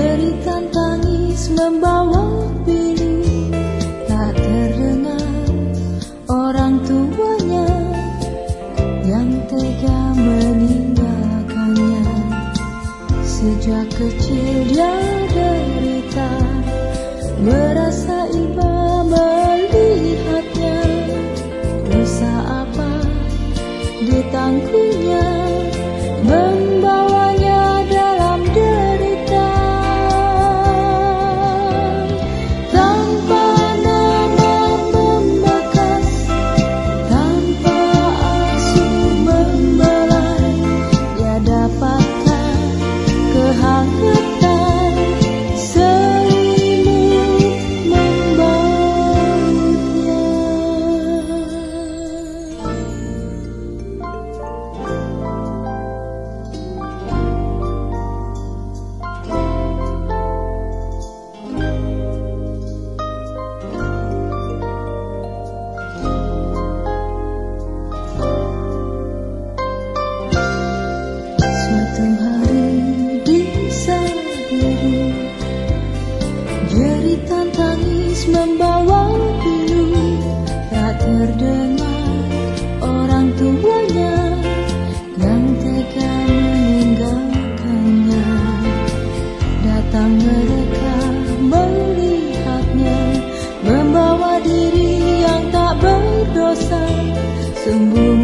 Berikan tangis membawa pilu Tak terdengar orang tuanya Yang tega meninggalkannya. Sejak kecil dia derita Merasa iba melihatnya. Dosa apa ditangkunya membawa pilu Tak terdengar orang tuanya Yang tega meninggalkannya. Datang mereka melihatnya Membawa diri yang tak berdosa. Sungguh